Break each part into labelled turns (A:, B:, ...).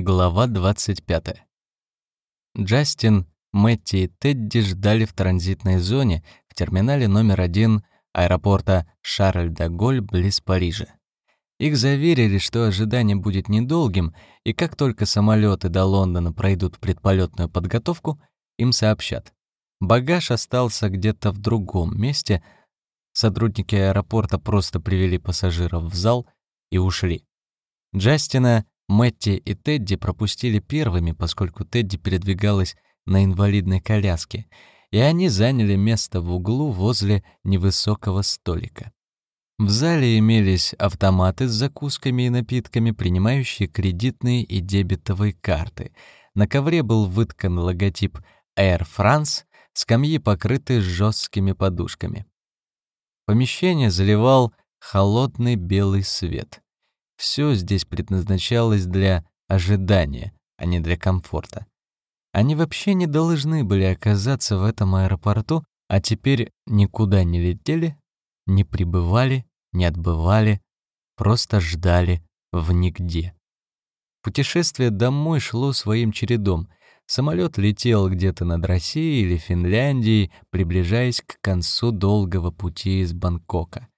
A: Глава 25. Джастин, Мэтти и Тедди ждали в транзитной зоне в терминале номер один аэропорта Шарль-де-Голь близ Парижа. Их заверили, что ожидание будет недолгим, и как только самолеты до Лондона пройдут предполетную подготовку, им сообщат. Багаж остался где-то в другом месте. Сотрудники аэропорта просто привели пассажиров в зал и ушли. Джастина Мэтти и Тедди пропустили первыми, поскольку Тедди передвигалась на инвалидной коляске, и они заняли место в углу возле невысокого столика. В зале имелись автоматы с закусками и напитками, принимающие кредитные и дебетовые карты. На ковре был выткан логотип Air France, скамьи покрыты жесткими подушками. Помещение заливал холодный белый свет. Все здесь предназначалось для ожидания, а не для комфорта. Они вообще не должны были оказаться в этом аэропорту, а теперь никуда не летели, не прибывали, не отбывали, просто ждали в нигде. Путешествие домой шло своим чередом. Самолет летел где-то над Россией или Финляндией, приближаясь к концу долгого пути из Бангкока.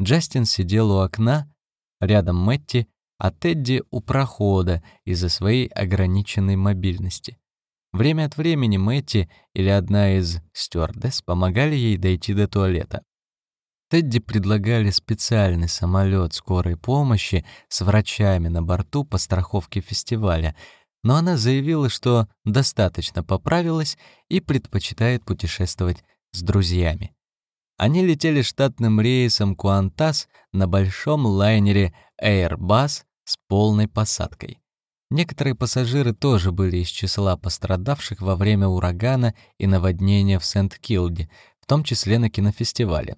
A: Джастин сидел у окна Рядом Мэтти, а Тедди у прохода из-за своей ограниченной мобильности. Время от времени Мэтти или одна из стюардесс помогали ей дойти до туалета. Тедди предлагали специальный самолет скорой помощи с врачами на борту по страховке фестиваля, но она заявила, что достаточно поправилась и предпочитает путешествовать с друзьями. Они летели штатным рейсом Куантас на большом лайнере Airbus с полной посадкой. Некоторые пассажиры тоже были из числа пострадавших во время урагана и наводнения в Сент-Килде, в том числе на кинофестивале.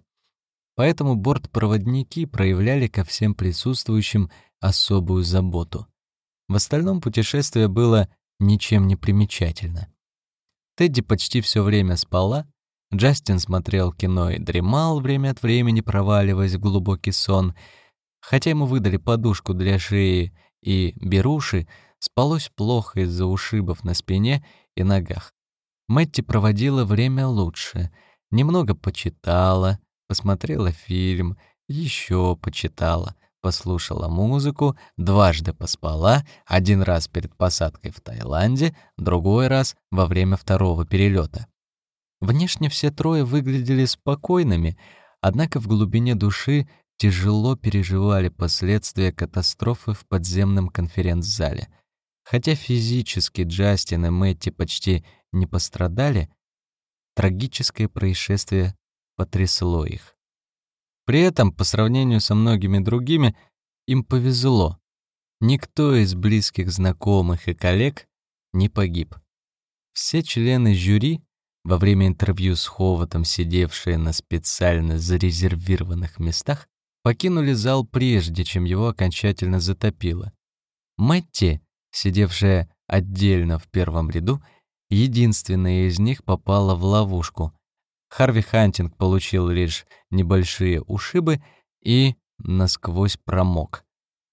A: Поэтому бортпроводники проявляли ко всем присутствующим особую заботу. В остальном путешествие было ничем не примечательно. Тедди почти все время спала, Джастин смотрел кино и дремал время от времени, проваливаясь в глубокий сон. Хотя ему выдали подушку для шеи и беруши, спалось плохо из-за ушибов на спине и ногах. Мэтти проводила время лучше. Немного почитала, посмотрела фильм, еще почитала, послушала музыку, дважды поспала, один раз перед посадкой в Таиланде, другой раз во время второго перелета. Внешне все трое выглядели спокойными, однако в глубине души тяжело переживали последствия катастрофы в подземном конференц-зале. Хотя физически Джастин и Мэтти почти не пострадали, трагическое происшествие потрясло их. При этом, по сравнению со многими другими, им повезло. Никто из близких знакомых и коллег не погиб. Все члены жюри во время интервью с Ховатом, сидевшие на специально зарезервированных местах, покинули зал прежде, чем его окончательно затопило. Мэтти, сидевшая отдельно в первом ряду, единственная из них попала в ловушку. Харви Хантинг получил лишь небольшие ушибы и насквозь промок.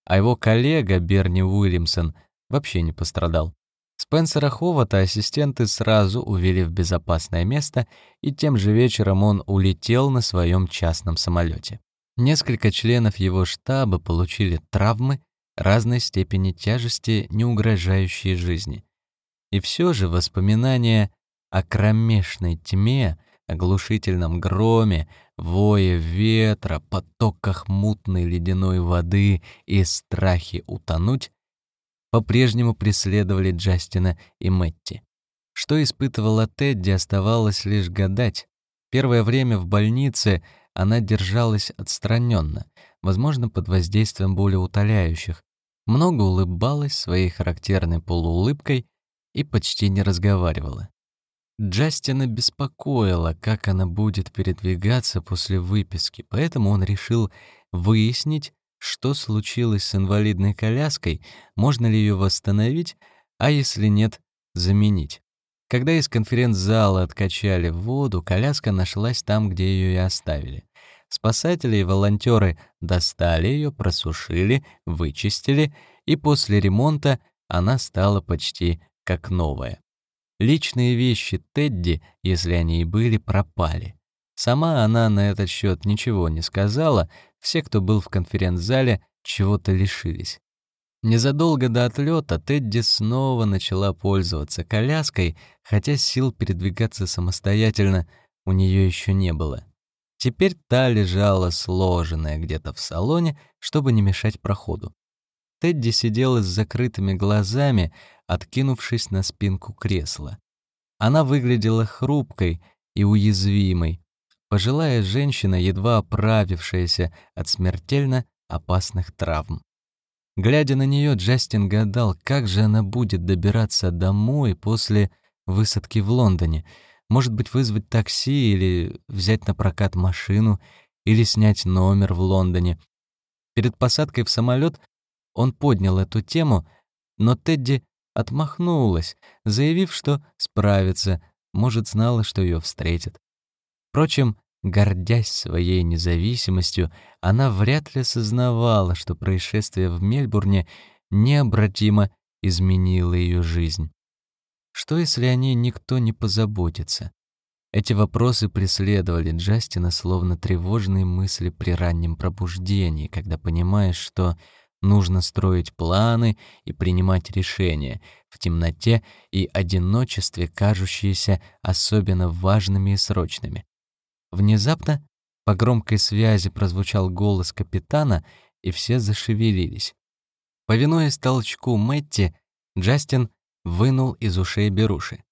A: А его коллега Берни Уильямсон вообще не пострадал. Спенсера Ховата ассистенты сразу увели в безопасное место, и тем же вечером он улетел на своем частном самолете. Несколько членов его штаба получили травмы разной степени тяжести, не угрожающие жизни. И все же воспоминания о кромешной тьме, оглушительном громе, вое ветра, потоках мутной ледяной воды и страхе утонуть по-прежнему преследовали Джастина и Мэтти. Что испытывала Тедди, оставалось лишь гадать. Первое время в больнице она держалась отстраненно, возможно, под воздействием более утоляющих, много улыбалась своей характерной полуулыбкой и почти не разговаривала. Джастина беспокоила, как она будет передвигаться после выписки, поэтому он решил выяснить, что случилось с инвалидной коляской, можно ли ее восстановить, а если нет, заменить. Когда из конференц-зала откачали воду, коляска нашлась там, где ее и оставили. Спасатели и волонтеры достали ее, просушили, вычистили и после ремонта она стала почти как новая. Личные вещи Тедди, если они и были, пропали. Сама она на этот счет ничего не сказала, все, кто был в конференц-зале, чего-то лишились. Незадолго до отлета Тедди снова начала пользоваться коляской, хотя сил передвигаться самостоятельно у нее еще не было. Теперь та лежала сложенная где-то в салоне, чтобы не мешать проходу. Тедди сидела с закрытыми глазами, откинувшись на спинку кресла. Она выглядела хрупкой и уязвимой, пожилая женщина, едва оправившаяся от смертельно опасных травм. Глядя на нее, Джастин гадал, как же она будет добираться домой после высадки в Лондоне. Может быть, вызвать такси или взять на прокат машину, или снять номер в Лондоне. Перед посадкой в самолет он поднял эту тему, но Тедди отмахнулась, заявив, что справится, может, знала, что ее встретят. Впрочем, гордясь своей независимостью, она вряд ли сознавала, что происшествие в Мельбурне необратимо изменило ее жизнь. Что, если о ней никто не позаботится? Эти вопросы преследовали Джастина словно тревожные мысли при раннем пробуждении, когда понимаешь, что нужно строить планы и принимать решения в темноте и одиночестве, кажущиеся особенно важными и срочными. Внезапно по громкой связи прозвучал голос капитана, и все зашевелились. Повинуясь толчку Мэтти, Джастин вынул из ушей беруши.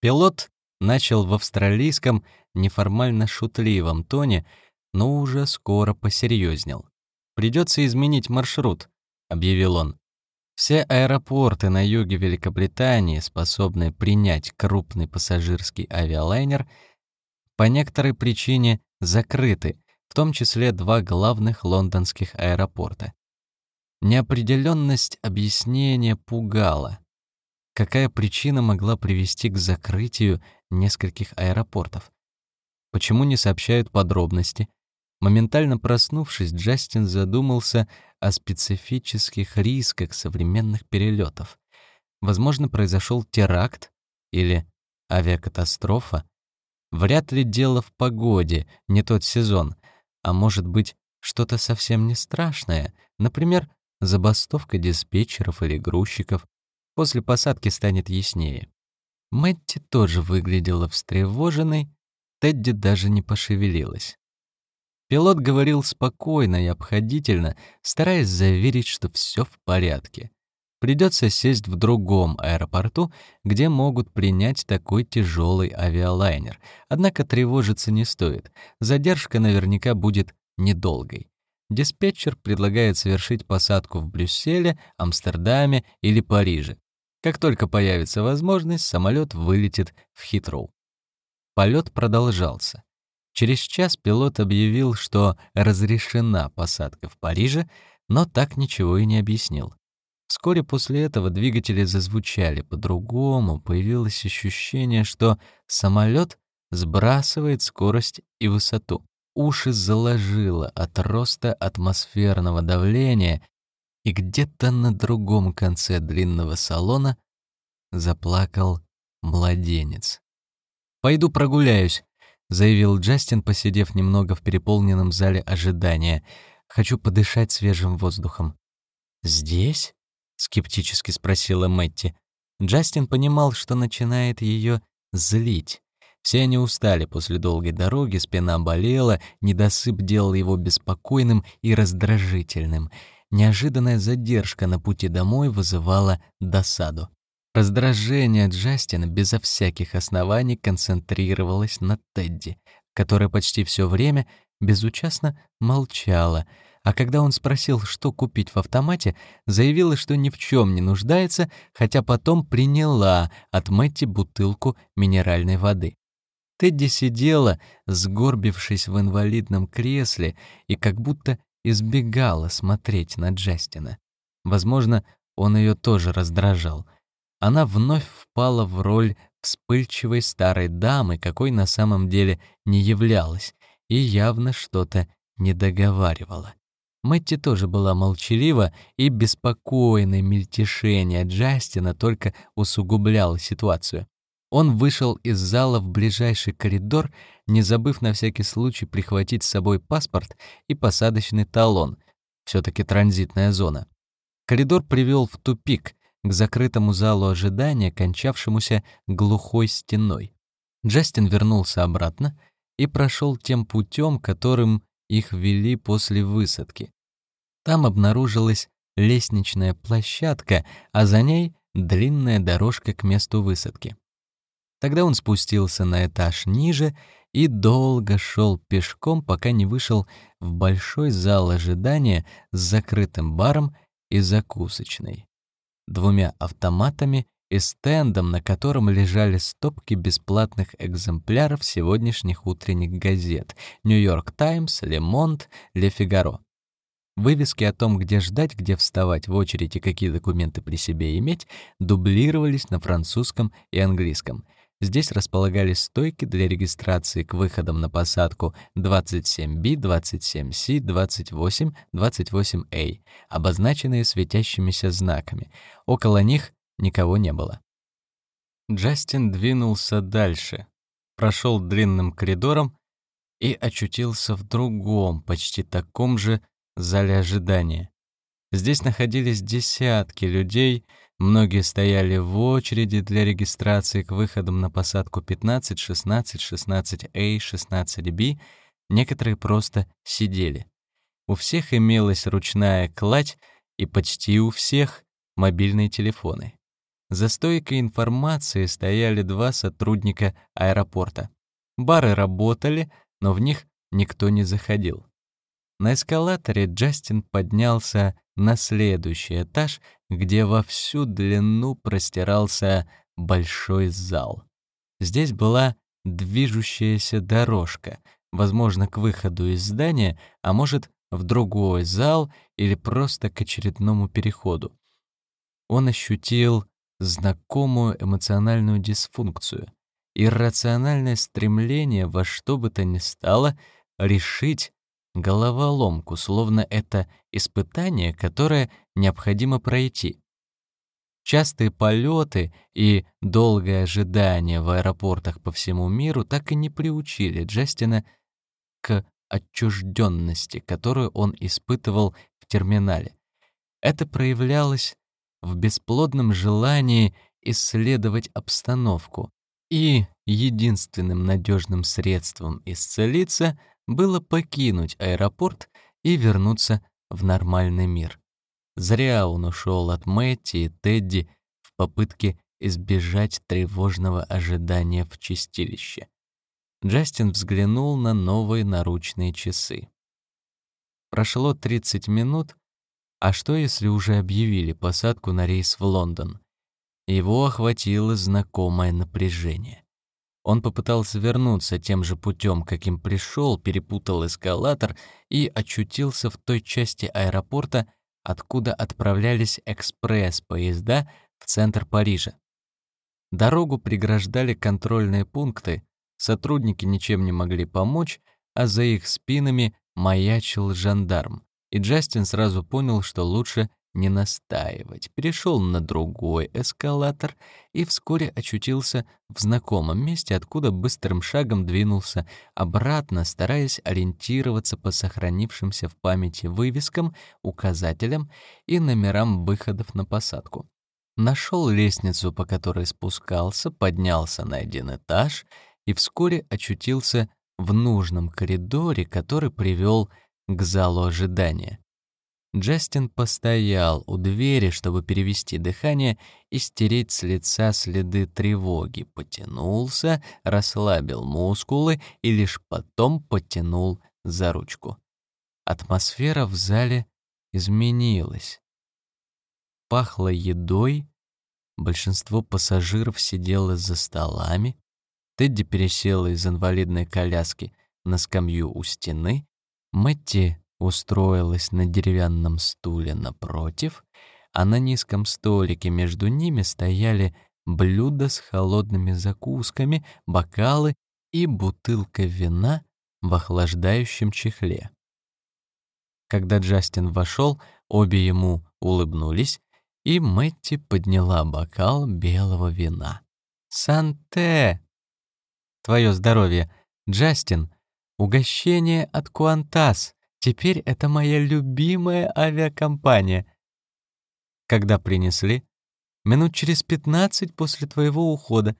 A: Пилот начал в австралийском неформально шутливом тоне, но уже скоро посерьезнел. «Придется изменить маршрут», — объявил он. Все аэропорты на юге Великобритании, способные принять крупный пассажирский авиалайнер — по некоторой причине закрыты, в том числе два главных лондонских аэропорта. Неопределенность объяснения пугала. Какая причина могла привести к закрытию нескольких аэропортов? Почему не сообщают подробности? Моментально проснувшись, Джастин задумался о специфических рисках современных перелетов. Возможно, произошел теракт или авиакатастрофа, Вряд ли дело в погоде, не тот сезон. А может быть, что-то совсем не страшное, например, забастовка диспетчеров или грузчиков. После посадки станет яснее. Мэтти тоже выглядела встревоженной, Тедди даже не пошевелилась. Пилот говорил спокойно и обходительно, стараясь заверить, что все в порядке. Придется сесть в другом аэропорту, где могут принять такой тяжелый авиалайнер. Однако тревожиться не стоит. Задержка наверняка будет недолгой. Диспетчер предлагает совершить посадку в Брюсселе, Амстердаме или Париже. Как только появится возможность, самолет вылетит в Хитроу. Полет продолжался. Через час пилот объявил, что разрешена посадка в Париже, но так ничего и не объяснил. Вскоре после этого двигатели зазвучали по-другому, появилось ощущение, что самолет сбрасывает скорость и высоту. Уши заложило от роста атмосферного давления, и где-то на другом конце длинного салона заплакал младенец. «Пойду прогуляюсь», — заявил Джастин, посидев немного в переполненном зале ожидания. «Хочу подышать свежим воздухом». «Здесь?» Скептически спросила Мэтти. Джастин понимал, что начинает ее злить. Все они устали после долгой дороги, спина болела, недосып делал его беспокойным и раздражительным. Неожиданная задержка на пути домой вызывала досаду. Раздражение Джастина безо всяких оснований концентрировалось на Тедди, которая почти все время безучастно молчала — а когда он спросил, что купить в автомате, заявила, что ни в чем не нуждается, хотя потом приняла от Мэтти бутылку минеральной воды. Тедди сидела, сгорбившись в инвалидном кресле, и как будто избегала смотреть на Джастина. Возможно, он ее тоже раздражал. Она вновь впала в роль вспыльчивой старой дамы, какой на самом деле не являлась, и явно что-то не договаривала. Мэтти тоже была молчалива, и беспокойное мельтешение Джастина только усугубляло ситуацию. Он вышел из зала в ближайший коридор, не забыв на всякий случай прихватить с собой паспорт и посадочный талон. все таки транзитная зона. Коридор привел в тупик, к закрытому залу ожидания, кончавшемуся глухой стеной. Джастин вернулся обратно и прошел тем путем, которым их вели после высадки. Там обнаружилась лестничная площадка, а за ней длинная дорожка к месту высадки. Тогда он спустился на этаж ниже и долго шел пешком, пока не вышел в большой зал ожидания с закрытым баром и закусочной, двумя автоматами и стендом, на котором лежали стопки бесплатных экземпляров сегодняшних утренних газет «Нью-Йорк Таймс», «Ле Монт», «Ле Фигаро». Вывески о том, где ждать, где вставать в очередь и какие документы при себе иметь, дублировались на французском и английском — Здесь располагались стойки для регистрации к выходам на посадку 27B, 27C, 28, 28A, обозначенные светящимися знаками. Около них никого не было. Джастин двинулся дальше, прошел длинным коридором и очутился в другом, почти таком же зале ожидания. Здесь находились десятки людей, Многие стояли в очереди для регистрации к выходам на посадку 15, 16, 16A, 16B, некоторые просто сидели. У всех имелась ручная кладь и почти у всех мобильные телефоны. За стойкой информации стояли два сотрудника аэропорта. Бары работали, но в них никто не заходил. На эскалаторе Джастин поднялся на следующий этаж, где во всю длину простирался большой зал. Здесь была движущаяся дорожка, возможно, к выходу из здания, а может, в другой зал или просто к очередному переходу. Он ощутил знакомую эмоциональную дисфункцию, иррациональное стремление во что бы то ни стало решить головоломку, словно это испытание, которое необходимо пройти. Частые полеты и долгое ожидание в аэропортах по всему миру так и не приучили Джастина к отчужденности, которую он испытывал в терминале. Это проявлялось в бесплодном желании исследовать обстановку, и единственным надежным средством исцелиться было покинуть аэропорт и вернуться в нормальный мир. Зря он ушел от Мэтти и Тедди в попытке избежать тревожного ожидания в чистилище. Джастин взглянул на новые наручные часы. Прошло 30 минут, а что если уже объявили посадку на рейс в Лондон? Его охватило знакомое напряжение. Он попытался вернуться тем же путем, каким пришел, перепутал эскалатор и очутился в той части аэропорта, откуда отправлялись экспресс-поезда в центр Парижа. Дорогу преграждали контрольные пункты, сотрудники ничем не могли помочь, а за их спинами маячил жандарм. И Джастин сразу понял, что лучше не настаивать, перешел на другой эскалатор и вскоре очутился в знакомом месте, откуда быстрым шагом двинулся обратно, стараясь ориентироваться по сохранившимся в памяти вывескам, указателям и номерам выходов на посадку. Нашел лестницу, по которой спускался, поднялся на один этаж и вскоре очутился в нужном коридоре, который привел к залу ожидания. Джастин постоял у двери, чтобы перевести дыхание и стереть с лица следы тревоги, потянулся, расслабил мускулы и лишь потом потянул за ручку. Атмосфера в зале изменилась. Пахло едой, большинство пассажиров сидело за столами, Тедди пересела из инвалидной коляски на скамью у стены, Мэтти устроилась на деревянном стуле напротив, а на низком столике между ними стояли блюда с холодными закусками, бокалы и бутылка вина в охлаждающем чехле. Когда Джастин вошел, обе ему улыбнулись, и Мэтти подняла бокал белого вина. «Санте!» «Твое здоровье, Джастин! Угощение от Куантас! Теперь это моя любимая авиакомпания!» «Когда принесли?» «Минут через пятнадцать после твоего ухода.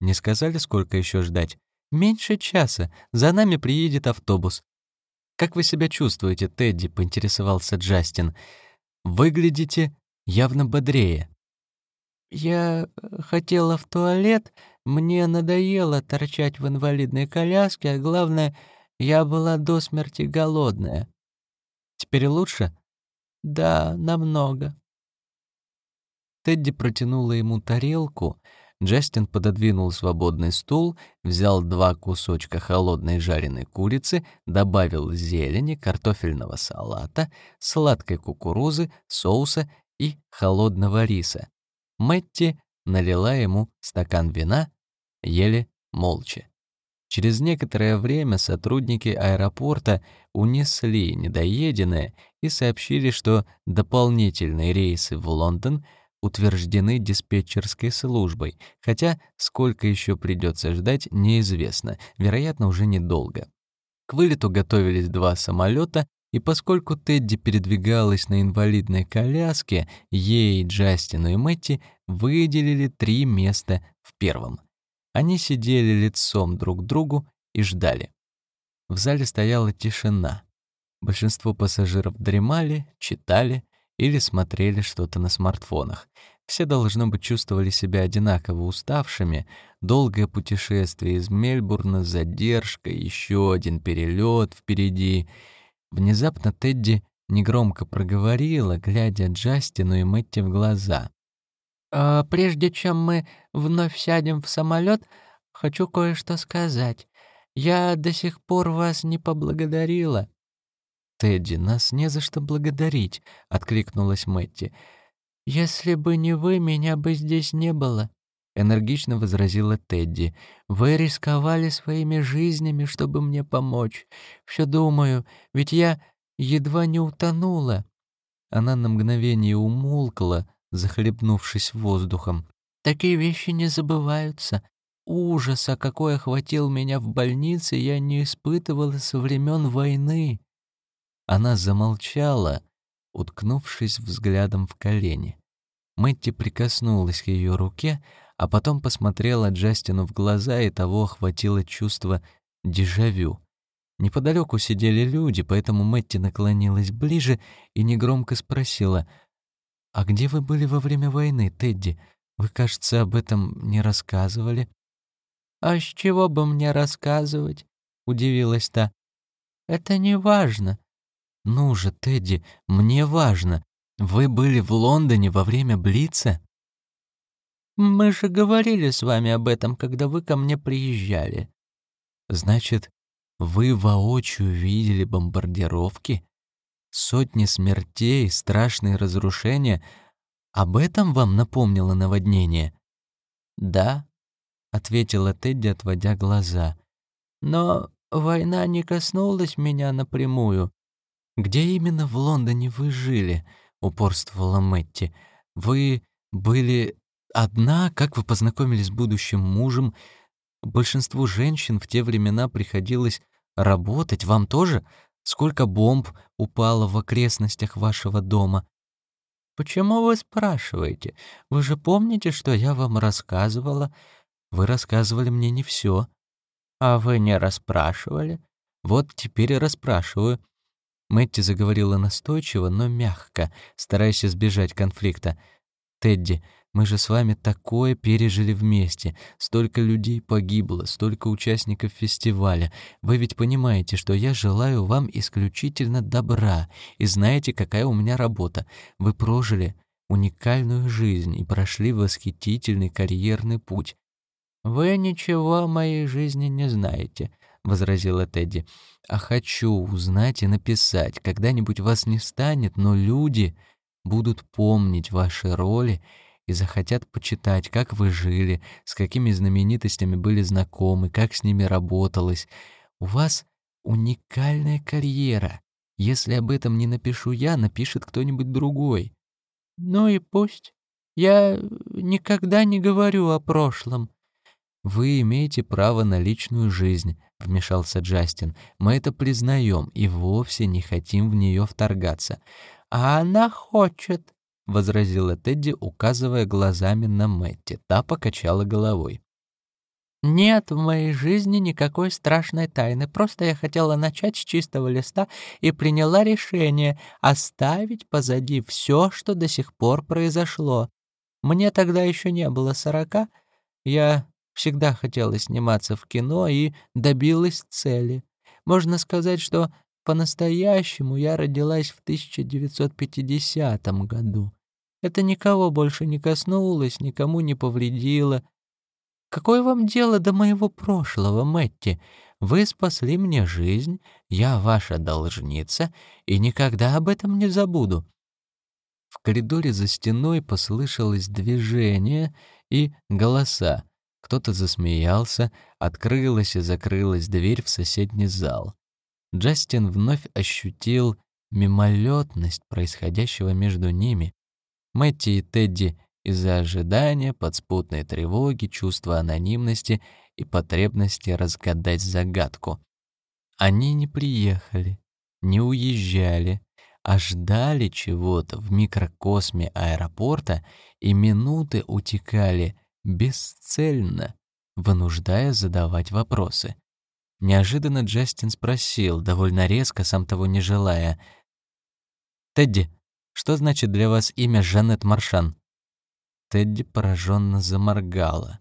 A: Не сказали, сколько еще ждать?» «Меньше часа. За нами приедет автобус. «Как вы себя чувствуете, Тедди?» — поинтересовался Джастин. «Выглядите явно бодрее».
B: «Я хотела в туалет, мне надоело торчать в инвалидной коляске, а главное, я была до смерти голодная».
A: «Теперь лучше?»
B: «Да, намного».
A: Тедди протянула ему тарелку, Джастин пододвинул свободный стул, взял два кусочка холодной жареной курицы, добавил зелени, картофельного салата, сладкой кукурузы, соуса и холодного риса. Мэтти налила ему стакан вина, ели молча. Через некоторое время сотрудники аэропорта унесли недоеденное и сообщили, что дополнительные рейсы в Лондон — утверждены диспетчерской службой, хотя сколько еще придется ждать, неизвестно, вероятно, уже недолго. К вылету готовились два самолета, и поскольку Тедди передвигалась на инвалидной коляске, ей, Джастину и Мэтти выделили три места в первом. Они сидели лицом друг к другу и ждали. В зале стояла тишина. Большинство пассажиров дремали, читали, или смотрели что-то на смартфонах. Все, должно быть, чувствовали себя одинаково уставшими. Долгое путешествие из Мельбурна, задержка, еще один перелет впереди. Внезапно Тедди негромко проговорила, глядя Джастину и Мэтти в глаза.
B: «А «Прежде чем мы вновь сядем в самолет, хочу кое-что сказать. Я до сих пор вас не поблагодарила.
A: «Тедди, нас не за что благодарить», — откликнулась Мэтти.
B: «Если бы не вы, меня бы здесь не было», — энергично возразила Тедди. «Вы рисковали своими жизнями, чтобы мне помочь. Все думаю, ведь я едва не утонула».
A: Она на мгновение умолкла, захлебнувшись воздухом.
B: «Такие вещи не забываются. Ужаса, какой охватил меня в больнице, я не испытывала со времен войны».
A: Она замолчала, уткнувшись взглядом в колени. Мэтти прикоснулась к ее руке, а потом посмотрела Джастину в глаза, и того охватило чувство дежавю. Неподалеку сидели люди, поэтому Мэтти наклонилась ближе и негромко спросила, «А где вы были во время войны, Тедди? Вы, кажется, об этом не рассказывали».
B: «А с чего бы мне рассказывать?» — удивилась та. «Это не важно.
A: «Ну же, Тедди, мне важно. Вы были в Лондоне во время Блица?»
B: «Мы же говорили с вами об этом, когда вы ко мне приезжали».
A: «Значит, вы воочию видели бомбардировки? Сотни смертей, страшные разрушения. Об этом вам напомнило наводнение?»
B: «Да», — ответила Тедди, отводя глаза. «Но война не коснулась меня напрямую.
A: «Где именно в Лондоне вы жили?» — упорствовала Мэтти. «Вы были одна? Как вы познакомились с будущим мужем? Большинству женщин в те времена приходилось работать. Вам тоже? Сколько бомб упало в окрестностях вашего дома?»
B: «Почему вы спрашиваете? Вы же помните, что я вам рассказывала?»
A: «Вы рассказывали мне не все.
B: «А вы не расспрашивали?»
A: «Вот теперь и расспрашиваю. Мэтти заговорила настойчиво, но мягко, стараясь избежать конфликта. «Тедди, мы же с вами такое пережили вместе. Столько людей погибло, столько участников фестиваля. Вы ведь понимаете, что я желаю вам исключительно добра, и знаете, какая у меня работа. Вы прожили уникальную жизнь и прошли восхитительный карьерный путь.
B: Вы ничего о моей жизни не знаете. — возразила Тедди. «А хочу узнать и написать. Когда-нибудь вас не станет, но люди будут помнить ваши роли и захотят почитать, как вы жили, с какими знаменитостями были знакомы, как с ними работалось. У вас уникальная карьера. Если об этом не напишу я, напишет кто-нибудь другой».
C: «Ну и пусть. Я никогда не говорю о прошлом».
B: «Вы имеете право на личную жизнь», — вмешался Джастин. «Мы это признаем и вовсе не хотим в нее вторгаться».
C: «А она хочет», —
B: возразила Тедди, указывая глазами на Мэтти. Та покачала головой.
C: «Нет в моей жизни никакой страшной тайны. Просто я хотела начать с чистого листа и приняла решение оставить позади все, что до сих пор произошло. Мне тогда еще не было сорока. Я всегда хотела сниматься в кино и добилась цели. Можно сказать, что по-настоящему я родилась в 1950 году. Это никого больше не коснулось, никому не повредило, Какое вам дело до моего прошлого, Мэтти? Вы спасли мне жизнь, я ваша должница и никогда об этом не забуду».
B: В коридоре за стеной послышалось движение и голоса. Кто-то засмеялся, открылась и закрылась дверь в соседний зал. Джастин вновь ощутил мимолетность происходящего между ними. Мэтти и Тедди из-за ожидания, подспутной тревоги, чувства анонимности и потребности разгадать загадку. Они не приехали, не уезжали, а ждали чего-то в микрокосме аэропорта, и минуты утекали бесцельно, вынуждая задавать вопросы. Неожиданно Джастин спросил, довольно резко, сам того не желая, «Тедди, что значит для вас имя Жанет Маршан?» Тедди пораженно заморгала.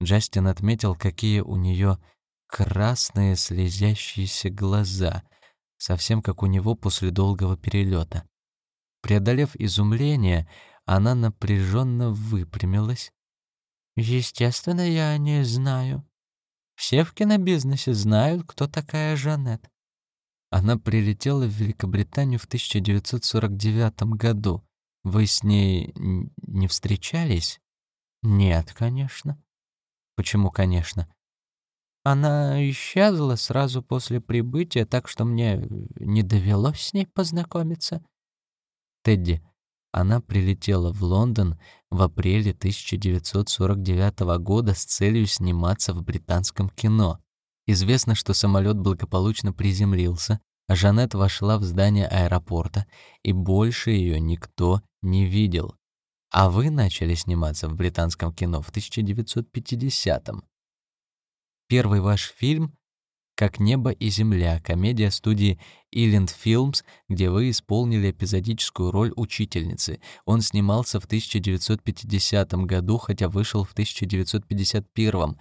B: Джастин отметил, какие у нее красные слезящиеся глаза, совсем как у него после долгого перелета. Преодолев изумление, она напряженно выпрямилась.
C: «Естественно, я не знаю. Все в кинобизнесе знают, кто такая Жанет».
B: Она прилетела в Великобританию в 1949 году. Вы с ней не встречались?
C: Нет, конечно.
B: Почему, конечно?
C: Она исчезла сразу после прибытия, так что мне не довелось с ней познакомиться.
B: Тедди, она прилетела в Лондон в апреле 1949 года с целью сниматься в британском кино. Известно, что самолет благополучно приземлился, а Жанет вошла в здание аэропорта, и больше ее никто не видел. А вы начали сниматься в британском кино в 1950-м. Первый ваш фильм «Как небо и земля», комедия студии Island Films, где вы исполнили эпизодическую роль учительницы. Он снимался в 1950 году, хотя вышел в 1951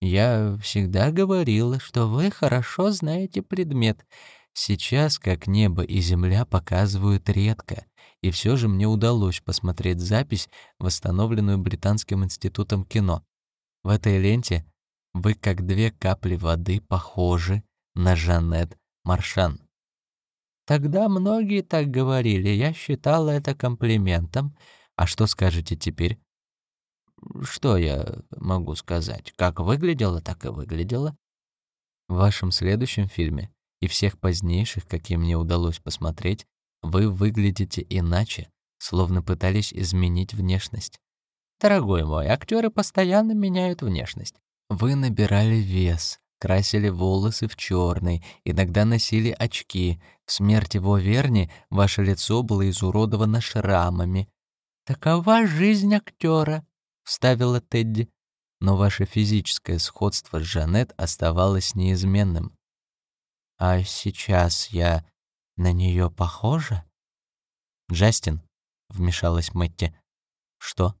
C: Я всегда говорила, что вы хорошо знаете предмет.
B: Сейчас «Как небо и земля» показывают редко, и все же мне удалось посмотреть запись, восстановленную Британским институтом кино. В этой ленте вы как две капли воды похожи на Жанет Маршан.
C: Тогда многие так говорили, я считала это комплиментом.
B: А что скажете теперь?
C: Что я могу сказать? Как выглядела, так и выглядела.
B: В вашем следующем фильме и всех позднейших, какие мне удалось посмотреть, вы выглядите иначе, словно пытались изменить внешность.
C: Дорогой мой, актеры постоянно меняют внешность.
B: Вы набирали вес, красили волосы в черный, иногда носили очки. В смерти в Оверне ваше лицо было изуродовано шрамами.
C: «Такова жизнь актера», — вставила Тедди.
B: Но ваше физическое сходство с Жанет оставалось неизменным.
C: А сейчас я на нее похожа?
B: Джастин, вмешалась Мэтти. Что?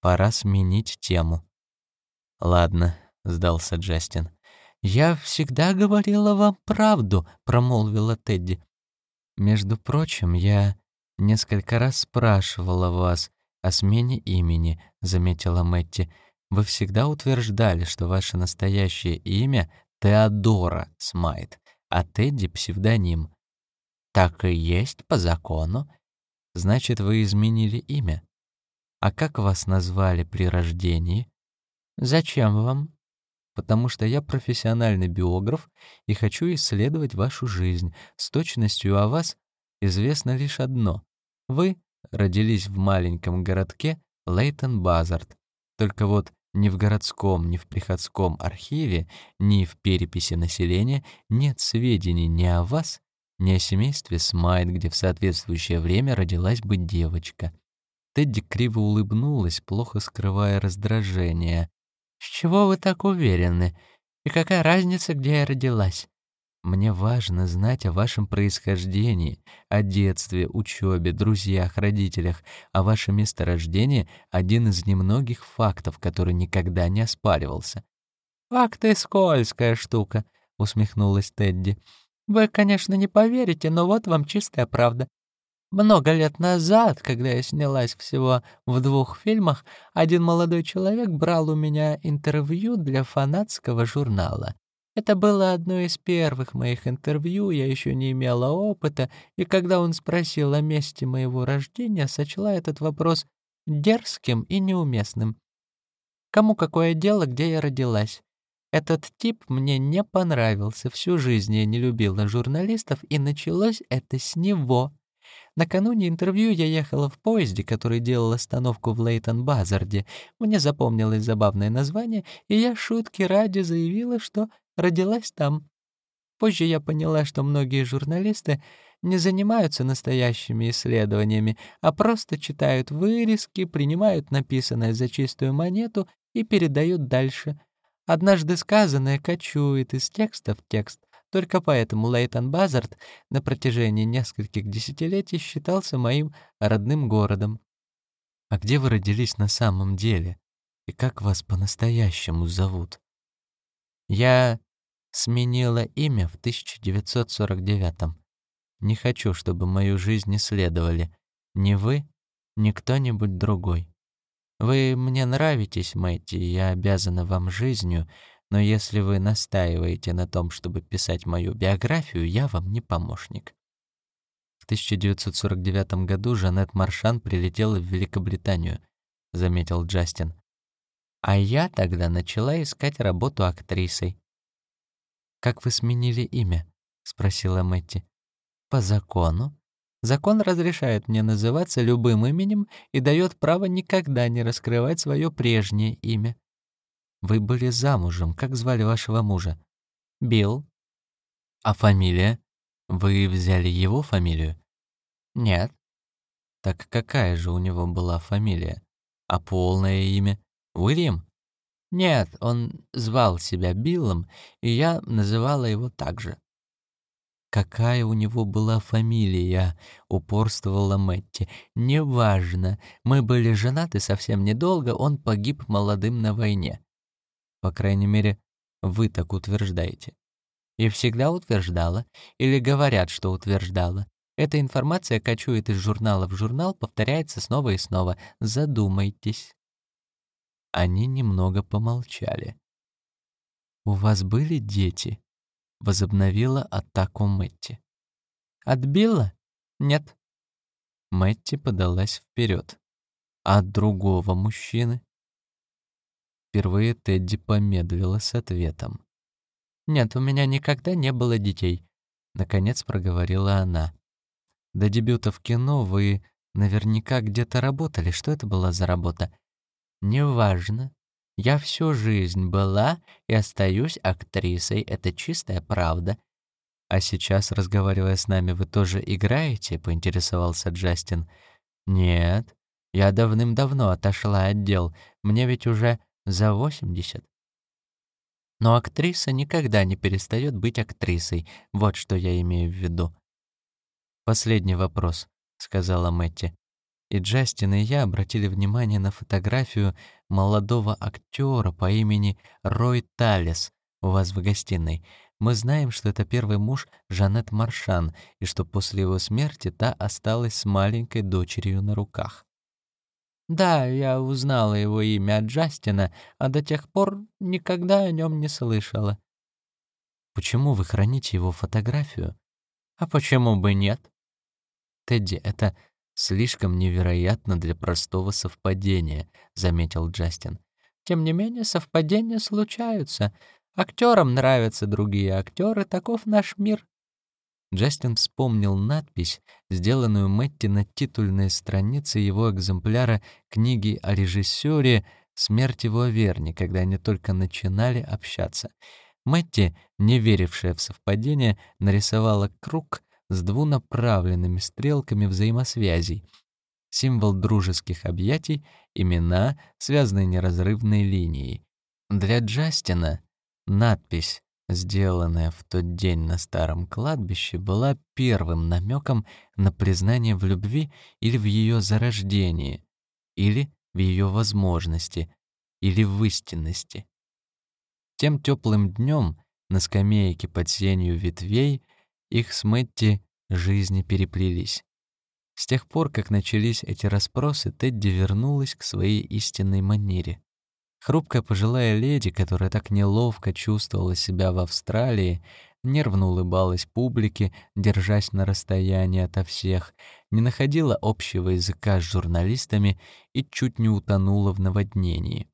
B: Пора сменить тему. Ладно, сдался Джастин.
C: Я всегда говорила вам правду, промолвила Тедди.
B: Между прочим, я несколько раз спрашивала вас о смене имени, заметила Мэтти. Вы всегда утверждали, что ваше настоящее имя Теодора Смайт, а Тедди — псевдоним.
C: Так и есть по закону.
B: Значит, вы изменили имя. А как вас назвали при рождении?
C: Зачем вам?
B: потому что я профессиональный биограф и хочу исследовать вашу жизнь. С точностью о вас известно лишь одно. Вы родились в маленьком городке Лейтон-Базард. Только вот ни в городском, ни в приходском архиве, ни в переписи населения нет сведений ни о вас, ни о семействе Смайт, где в соответствующее время родилась бы девочка. Тедди криво улыбнулась, плохо скрывая раздражение.
C: «С чего вы так уверены? И какая разница, где я родилась?
B: Мне важно знать о вашем происхождении, о детстве, учебе, друзьях, родителях, о вашем месторождении — один из немногих фактов, который никогда не оспаривался.
C: «Факты — скользкая штука», — усмехнулась Тедди. «Вы, конечно, не поверите, но вот вам чистая правда. Много лет назад, когда я снялась всего в двух фильмах, один молодой человек брал у меня интервью для фанатского журнала. Это было одно из первых моих интервью, я еще не имела опыта, и когда он спросил о месте моего рождения, сочла этот вопрос дерзким и неуместным. Кому какое дело, где я родилась? Этот тип мне не понравился, всю жизнь я не любила журналистов, и началось это с него. Накануне интервью я ехала в поезде, который делал остановку в Лейтон-Базарде. Мне запомнилось забавное название, и я шутки ради заявила, что родилась там. Позже я поняла, что многие журналисты не занимаются настоящими исследованиями, а просто читают вырезки, принимают написанное за чистую монету и передают дальше. Однажды сказанное кочует из текста в текст. Только поэтому Лейтон Базард на протяжении нескольких десятилетий считался моим родным городом.
B: А где вы родились на самом деле? И как вас по-настоящему зовут?
C: Я Сменила имя в 1949-м. Не хочу, чтобы мою жизнь исследовали. Ни вы, ни кто-нибудь другой. Вы мне нравитесь, Мэтти, я обязана вам жизнью, но если вы настаиваете на том, чтобы писать мою биографию, я вам не помощник.
B: В 1949 году Жанет Маршан прилетела в Великобританию, заметил Джастин.
C: А я тогда начала искать работу актрисой.
B: «Как вы сменили имя?» — спросила Мэтти.
C: «По закону. Закон разрешает мне называться любым именем и дает право никогда не раскрывать свое прежнее имя».
B: «Вы были замужем. Как звали вашего мужа?»
C: «Билл».
B: «А фамилия? Вы взяли его фамилию?»
C: «Нет».
B: «Так какая же у него была фамилия? А полное имя? Уильям?»
C: Нет, он звал себя Биллом, и я называла его так же.
B: «Какая у него была фамилия?» — упорствовала Мэтти.
C: «Неважно. Мы были женаты совсем недолго, он погиб молодым на войне».
B: «По крайней мере, вы так утверждаете».
C: «И всегда утверждала. Или говорят, что утверждала. Эта информация кочует из журнала в журнал, повторяется снова и снова. Задумайтесь».
B: Они немного помолчали. «У вас были дети?» — возобновила атаку Мэтти.
C: «Отбила? Нет».
B: Мэтти подалась вперед. «От другого мужчины?» Впервые Тедди помедлила с ответом.
C: «Нет, у меня никогда не было детей», — наконец проговорила она.
B: «До дебюта в кино вы наверняка где-то работали. Что это была за работа?»
C: Неважно. Я всю жизнь была и остаюсь актрисой, это чистая правда.
B: А сейчас, разговаривая с нами, вы тоже играете? поинтересовался Джастин.
C: Нет, я давным-давно отошла от дел. Мне ведь уже за 80. Но актриса никогда не перестает быть актрисой. Вот что я имею в виду.
B: Последний вопрос, сказала Мэтти. И Джастин и я обратили внимание на фотографию молодого актера по имени Рой Талес у вас в гостиной. Мы знаем, что это первый муж Жанет Маршан, и что после его смерти та осталась с маленькой дочерью на руках.
C: Да, я узнала его имя от Джастина, а до тех пор никогда о нем не слышала.
B: Почему вы храните его фотографию?
C: А почему бы нет?
B: Тедди, это «Слишком невероятно для простого совпадения», — заметил Джастин.
C: Тем не менее, совпадения случаются. Актерам нравятся другие актеры, таков наш мир.
B: Джастин вспомнил надпись, сделанную Мэтти на титульной странице его экземпляра книги о режиссере «Смерть его верни», когда они только начинали общаться. Мэтти, не верившая в совпадение, нарисовала круг с двунаправленными стрелками взаимосвязей. Символ дружеских объятий, имена, связанные неразрывной линией. Для Джастина надпись сделанная в тот день на старом кладбище, была первым намеком на признание в любви или в ее зарождении, или в ее возможности, или в истинности. Тем теплым днем на скамейке под сенью ветвей их с Мэтти жизни переплелись. С тех пор, как начались эти расспросы, Тедди вернулась к своей истинной манере. Хрупкая пожилая леди, которая так неловко чувствовала себя в Австралии, нервно улыбалась публике, держась на расстоянии ото всех, не находила общего языка с журналистами и чуть не утонула в наводнении.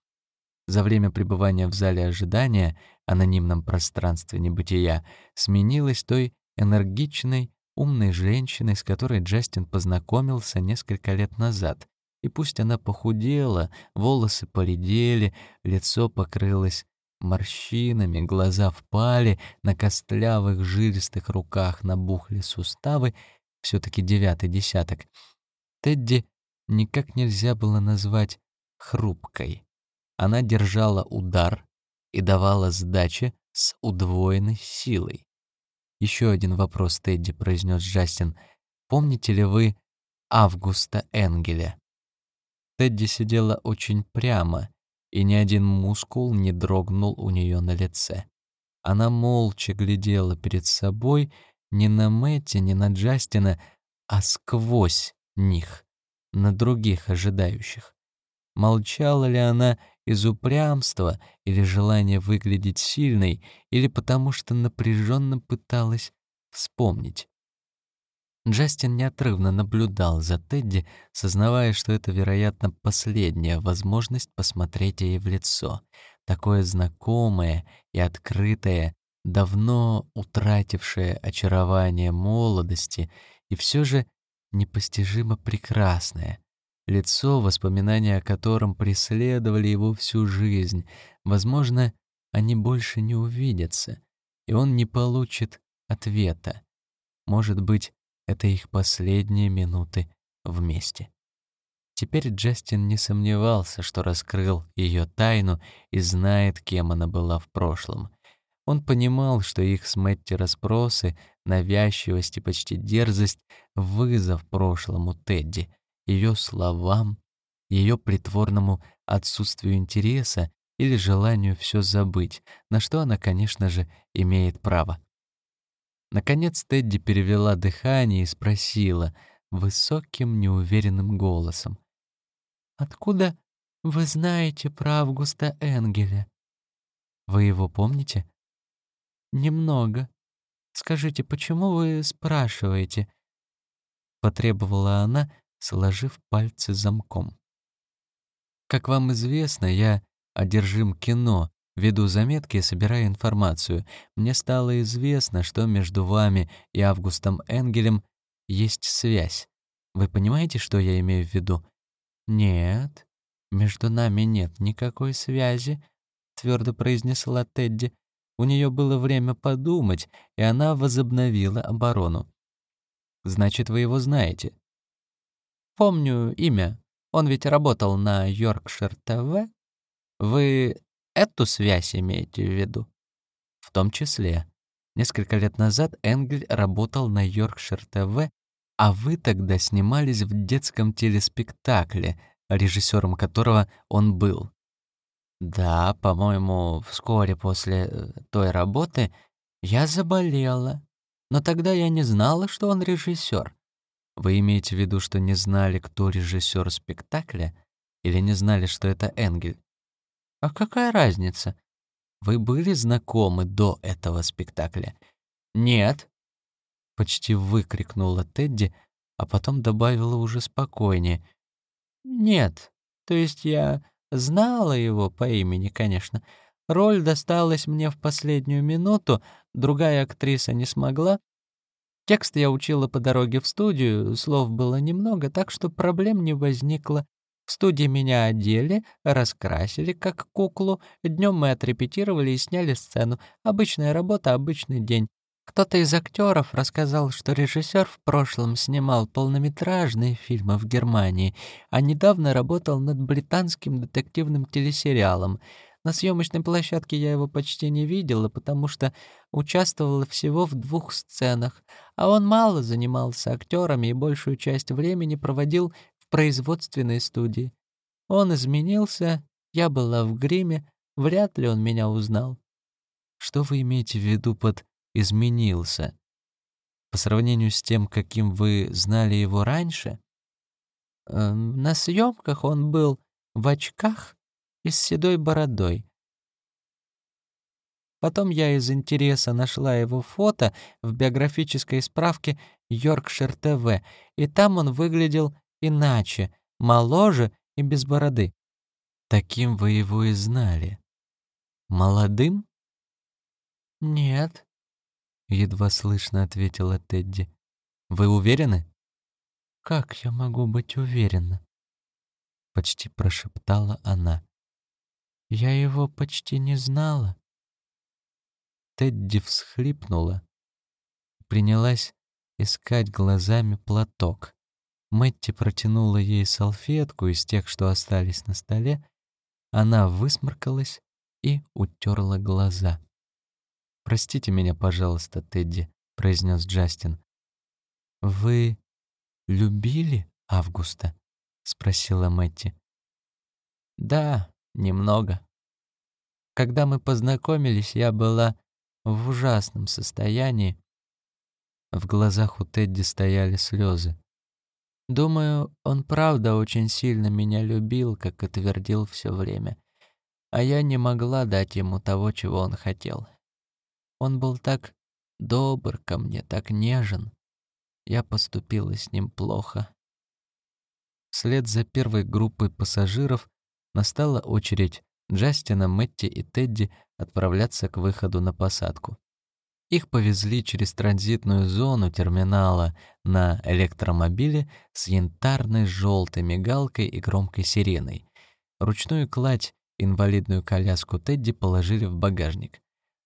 B: За время пребывания в зале ожидания, анонимном пространстве небытия, сменилась той энергичной, умной женщиной, с которой Джастин познакомился несколько лет назад, и пусть она похудела, волосы поредели, лицо покрылось морщинами, глаза впали, на костлявых жилистых руках набухли суставы, все таки девятый десяток. Тедди никак нельзя было назвать хрупкой. Она держала удар и давала сдачи с удвоенной силой. Еще один вопрос, Тедди, произнес Джастин. Помните ли вы Августа Энгеля? Тедди сидела очень прямо, и ни один мускул не дрогнул у нее на лице. Она молча глядела перед собой не на Мэтти, не на Джастина, а сквозь них, на других ожидающих. Молчала ли она из упрямства или желания выглядеть сильной, или потому что напряженно пыталась вспомнить. Джастин неотрывно наблюдал за Тедди, сознавая, что это, вероятно, последняя возможность посмотреть ей в лицо, такое знакомое и открытое, давно утратившее очарование молодости и все же непостижимо прекрасное. Лицо, воспоминания о котором преследовали его всю жизнь. Возможно, они больше не увидятся, и он не получит ответа. Может быть, это их последние минуты вместе. Теперь Джастин не сомневался, что раскрыл ее тайну и знает, кем она была в прошлом. Он понимал, что их с Мэтти расспросы, навязчивость и почти дерзость — вызов прошлому Тедди, ее словам, ее притворному отсутствию интереса или желанию все забыть, на что она, конечно же, имеет право. Наконец Тедди перевела дыхание и спросила высоким, неуверенным голосом. «Откуда вы знаете про Августа Энгеля?» «Вы его помните?» «Немного. Скажите, почему вы спрашиваете?» Потребовала она, сложив пальцы замком. «Как вам известно, я одержим кино Веду заметки и собираю информацию. Мне стало известно, что между вами и Августом Энгелем есть связь. Вы понимаете, что я имею в виду? Нет, между нами нет никакой связи, твердо произнесла Тедди. У нее было время подумать, и она возобновила оборону. Значит, вы его знаете? Помню имя. Он ведь работал на Йоркшир ТВ. Вы Эту связь имеете в виду? В том числе. Несколько лет назад Энгель работал на Йоркшир ТВ, а вы тогда снимались в детском телеспектакле, режиссером которого он был. Да, по-моему, вскоре после э, той работы я заболела. Но тогда я не знала, что он режиссер. Вы имеете в виду, что не знали, кто режиссер спектакля, или не знали, что это Энгель? А какая разница? Вы были знакомы до этого спектакля? Нет. Почти выкрикнула Тедди, а потом добавила уже спокойнее. Нет. То есть я
C: Знала его по имени, конечно. Роль досталась мне в последнюю минуту, другая актриса не смогла. Текст я учила по дороге в студию, слов было немного, так что проблем не возникло. В студии меня одели, раскрасили как куклу. Днем мы отрепетировали и сняли сцену. Обычная работа, обычный день. Кто-то из актеров рассказал, что режиссер в прошлом снимал полнометражные фильмы в Германии, а недавно работал над британским детективным телесериалом. На съемочной площадке я его почти не видела, потому что участвовала всего в двух сценах, а он мало занимался актерами и большую часть времени проводил производственной студии. Он изменился, я была в гриме, вряд ли он меня узнал.
A: Что вы имеете в виду под «изменился»? По сравнению с тем, каким вы знали его раньше?
C: Э, на съемках он был в очках и с седой бородой. Потом я из интереса нашла его фото в биографической справке «Йоркшир ТВ», и там он выглядел иначе, моложе и без бороды.
A: Таким вы его и знали. Молодым?
C: Нет,
A: едва слышно ответила Тедди. Вы уверены?
C: Как я могу быть уверена?
A: почти прошептала она.
C: Я его почти не знала.
A: Тедди всхлипнула, принялась искать глазами платок. Мэтти протянула ей салфетку из тех, что остались на столе. Она высморкалась и утерла глаза. «Простите меня, пожалуйста, Тедди», — произнес Джастин. «Вы любили Августа?» — спросила Мэтти.
C: «Да, немного. Когда мы познакомились, я была в ужасном состоянии».
A: В глазах у Тедди стояли слезы.
C: Думаю, он правда очень сильно меня любил, как и твердил все время. А я не могла дать ему того, чего он хотел. Он был так добр ко мне, так нежен. Я поступила с ним плохо.
A: Вслед за первой группой пассажиров настала очередь Джастина, Мэтти и Тедди отправляться к выходу на посадку. Их повезли через транзитную зону терминала на электромобиле с янтарной желтой мигалкой и громкой сиреной. Ручную кладь, инвалидную коляску Тедди положили в багажник.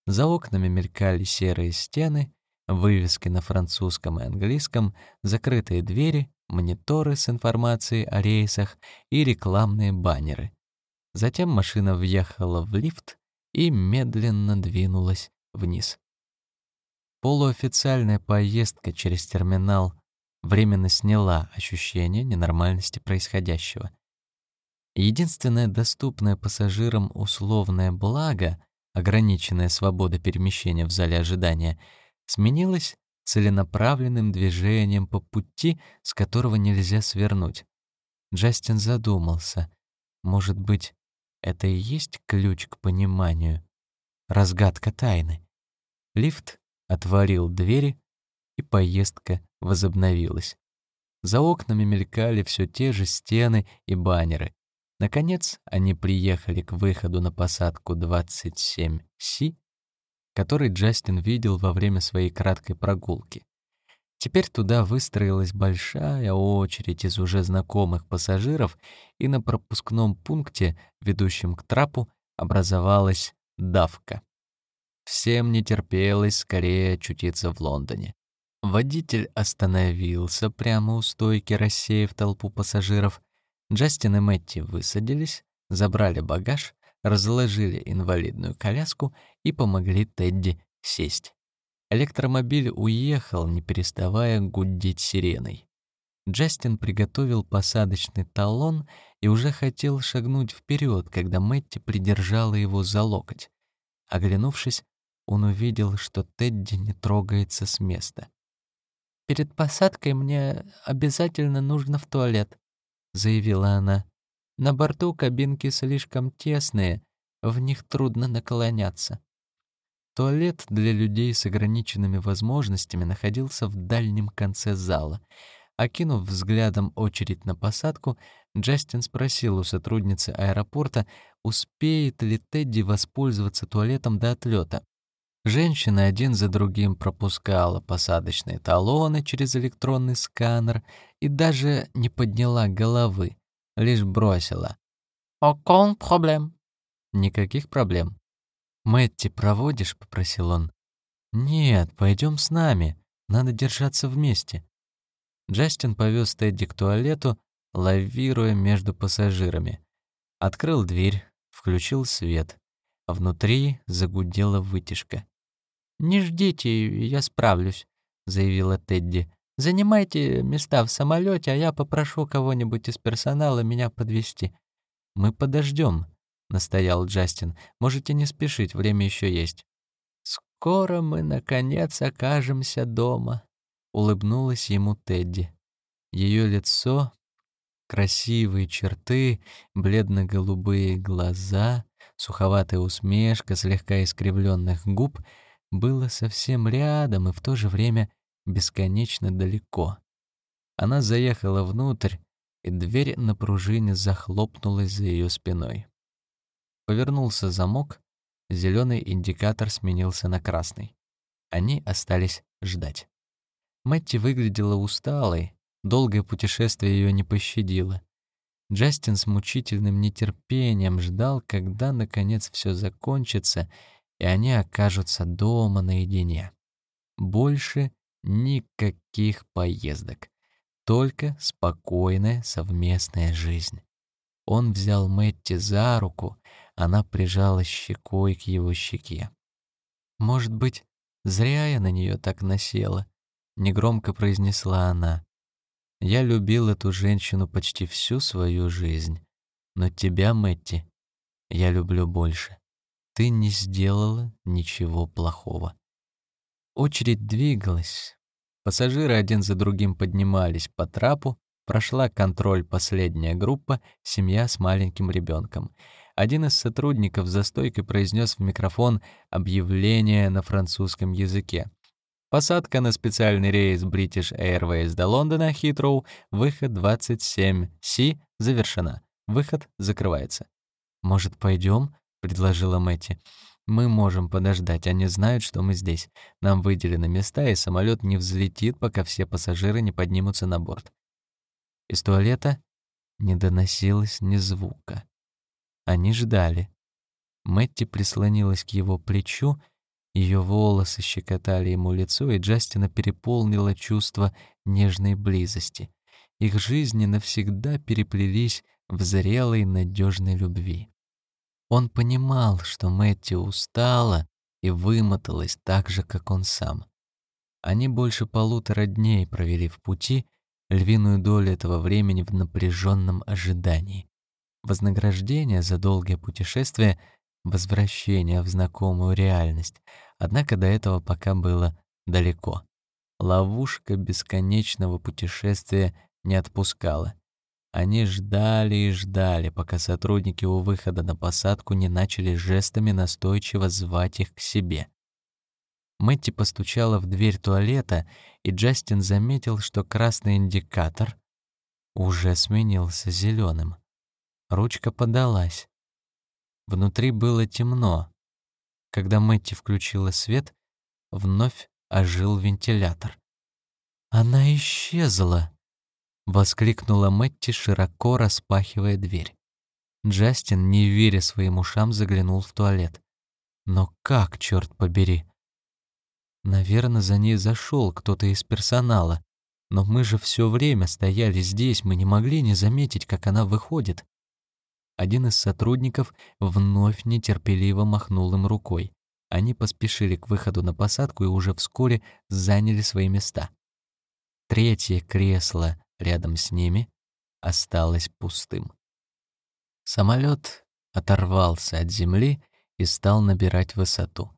A: За окнами мелькали серые стены, вывески на французском и английском, закрытые двери, мониторы с информацией о рейсах и рекламные баннеры. Затем машина въехала в лифт и медленно двинулась вниз. Полуофициальная поездка через терминал временно сняла ощущение ненормальности происходящего. Единственное доступное пассажирам условное благо, ограниченная свобода перемещения в зале ожидания, сменилось целенаправленным движением по пути, с которого нельзя свернуть. Джастин задумался. Может быть, это и есть ключ к пониманию? Разгадка тайны. Лифт отворил двери, и поездка возобновилась. За окнами мелькали все те же стены и баннеры. Наконец, они приехали к выходу на посадку 27Си, который Джастин видел во время своей краткой прогулки. Теперь туда выстроилась большая очередь из уже знакомых пассажиров, и на пропускном пункте, ведущем к трапу, образовалась давка. Всем не терпелось скорее очутиться в Лондоне. Водитель остановился прямо у стойки, рассеяв толпу пассажиров. Джастин и Мэтти высадились, забрали багаж, разложили инвалидную коляску и помогли Тедди сесть. Электромобиль уехал, не переставая гудеть сиреной. Джастин приготовил посадочный талон и уже хотел шагнуть вперед, когда Мэтти придержала его за локоть. Оглянувшись, он увидел, что Тедди не трогается с места.
C: «Перед посадкой мне обязательно нужно в туалет», — заявила она. «На борту кабинки слишком тесные, в них трудно наклоняться».
A: Туалет для людей с ограниченными возможностями находился в дальнем конце зала. Окинув взглядом очередь на посадку,
B: Джастин спросил у сотрудницы аэропорта, успеет ли Тедди воспользоваться туалетом до отлета. Женщина один за другим пропускала посадочные талоны через электронный сканер и даже не подняла головы, лишь бросила.
C: «Окон проблем».
B: «Никаких проблем». «Мэтти, проводишь?» — попросил он. «Нет, пойдем с нами. Надо держаться вместе». Джастин повез Тедди к туалету, лавируя между пассажирами. Открыл дверь, включил свет. Внутри загудела вытяжка.
C: «Не ждите, я справлюсь», — заявила Тедди. «Занимайте места в самолете, а я попрошу кого-нибудь из персонала меня подвести.
B: «Мы подождем, настоял Джастин. «Можете не спешить, время еще есть».
C: «Скоро мы, наконец, окажемся дома», — улыбнулась ему Тедди.
B: Ее лицо, красивые черты, бледно-голубые глаза, суховатая усмешка слегка искривленных губ — было совсем рядом и в то же время бесконечно далеко. Она заехала внутрь, и дверь на пружине захлопнулась за ее спиной. Повернулся замок, зеленый индикатор сменился на красный. Они остались ждать. Мэтти выглядела усталой, долгое путешествие ее не пощадило. Джастин с мучительным нетерпением ждал, когда, наконец, все закончится, и они окажутся дома наедине. Больше никаких поездок, только спокойная совместная жизнь. Он взял Мэтти за руку, она прижала щекой к его щеке. «Может быть, зря я на нее так насела», — негромко произнесла она. «Я любил эту женщину почти всю свою жизнь, но тебя, Мэтти, я люблю больше» ты не сделала ничего плохого. Очередь двигалась. Пассажиры один за другим поднимались по трапу, прошла контроль последняя группа, семья с маленьким ребенком. Один из сотрудников за стойкой произнес в микрофон объявление на французском языке. Посадка на специальный рейс British Airways до Лондона, Хитроу, выход 27С завершена. Выход закрывается. «Может, пойдем? — предложила Мэти. «Мы можем подождать, они знают, что мы здесь. Нам выделены места, и самолет не взлетит, пока все пассажиры не поднимутся на борт». Из туалета не доносилось ни звука. Они ждали. Мэтти прислонилась к его плечу, ее волосы щекотали ему лицо, и Джастина переполнило чувство нежной близости. Их жизни навсегда переплелись в зрелой надежной любви. Он понимал, что Мэтти устала и вымоталась так же, как он сам. Они больше полутора дней провели в пути, львиную долю этого времени в напряженном ожидании. Вознаграждение за долгое путешествие — возвращение в знакомую реальность, однако до этого пока было далеко. Ловушка бесконечного путешествия не отпускала. Они ждали и ждали, пока сотрудники у выхода на посадку не начали жестами настойчиво звать их к себе. Мэтти постучала в дверь туалета, и Джастин заметил, что красный индикатор уже сменился зеленым. Ручка подалась. Внутри было темно. Когда Мэтти включила свет, вновь ожил вентилятор. Она исчезла воскликнула Мэтти, широко распахивая дверь. Джастин, не веря своим ушам, заглянул в туалет. Но как, черт побери? Наверное, за ней зашел кто-то из персонала. Но мы же все время стояли здесь, мы не могли не заметить, как она выходит. Один из сотрудников вновь нетерпеливо махнул им рукой. Они поспешили к выходу на посадку и уже вскоре заняли свои места. Третье кресло рядом с ними осталось пустым. Самолет оторвался от земли и стал набирать высоту.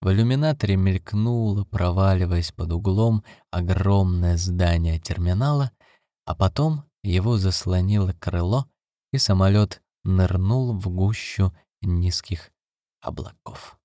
B: В иллюминаторе мелькнуло, проваливаясь под углом, огромное здание терминала, а потом его заслонило крыло, и самолет нырнул в гущу низких облаков.